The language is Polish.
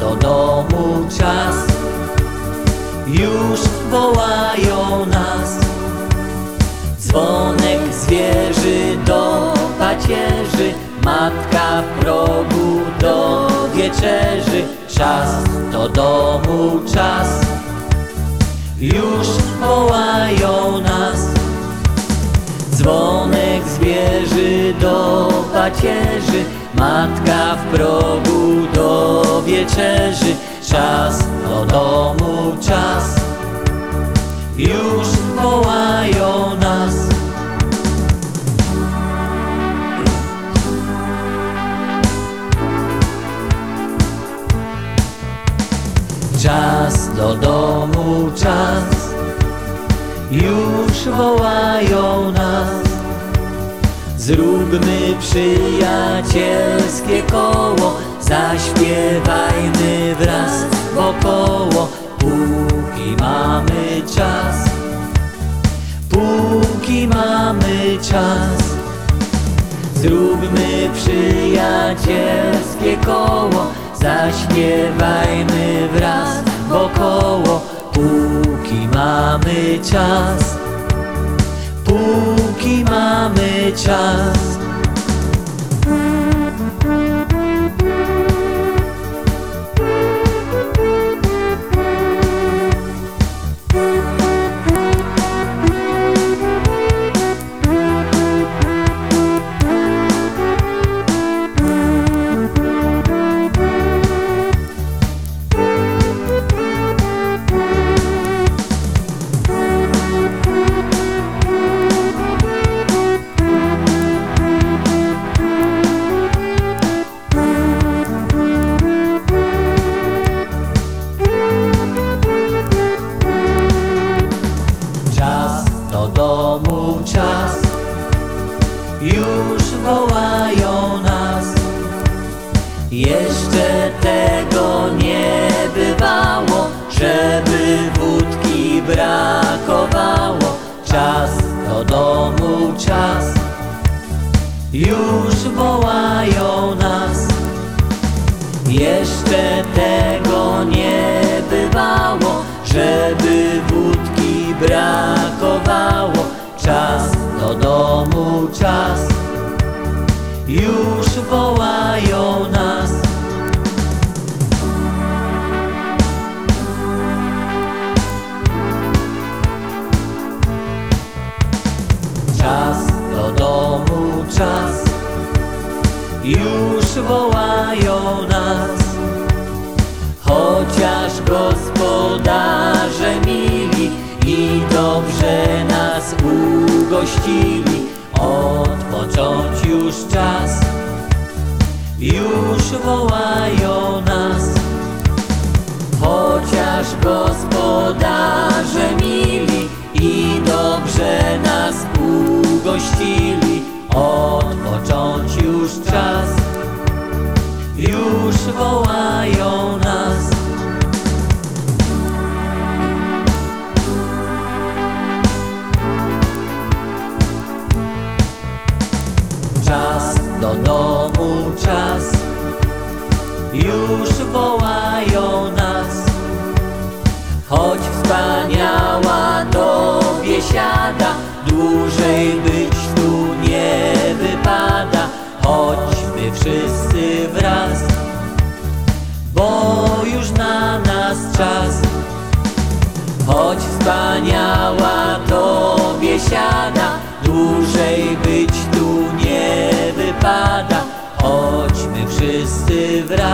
do domu czas. Już wołają nas. Dzwonek zwierzy do pacierzy. Matka w progu do wieczerzy. Czas do domu czas. Już wołają nas. Dzwonek zwierzy do pacierzy matka w progu do wieczerzy. Czas do domu, czas, już wołają nas. Czas do domu, czas, już wołają nas. Zróbmy przyjacielskie koło, zaśpiewajmy wraz wokoło, póki mamy czas, póki mamy czas. Zróbmy przyjacielskie koło, zaśpiewajmy wraz wokoło, póki mamy czas, póki mamy czas. Do domu, czas, już wołają nas. Jeszcze tego nie bywało, żeby wódki brakowało. Czas do domu, czas, już wołają nas. Jeszcze tego nie czas, już wołają nas. Czas do domu, czas, już wołają nas. Chociaż gospodarze mili i dobrze nas ugościli, już wołają nas. Chociaż gospodarze mili i dobrze nas ugościli, odpocząć już czas, już wołają nas. Czas do domu, czas, już wołają nas. Choć wspaniała to biesiada, dłużej być tu nie wypada. Chodźmy wszyscy wraz, bo już na nas czas. Choć wspaniała to biesiada, dłużej być tu nie wypada. Chodźmy wszyscy wraz,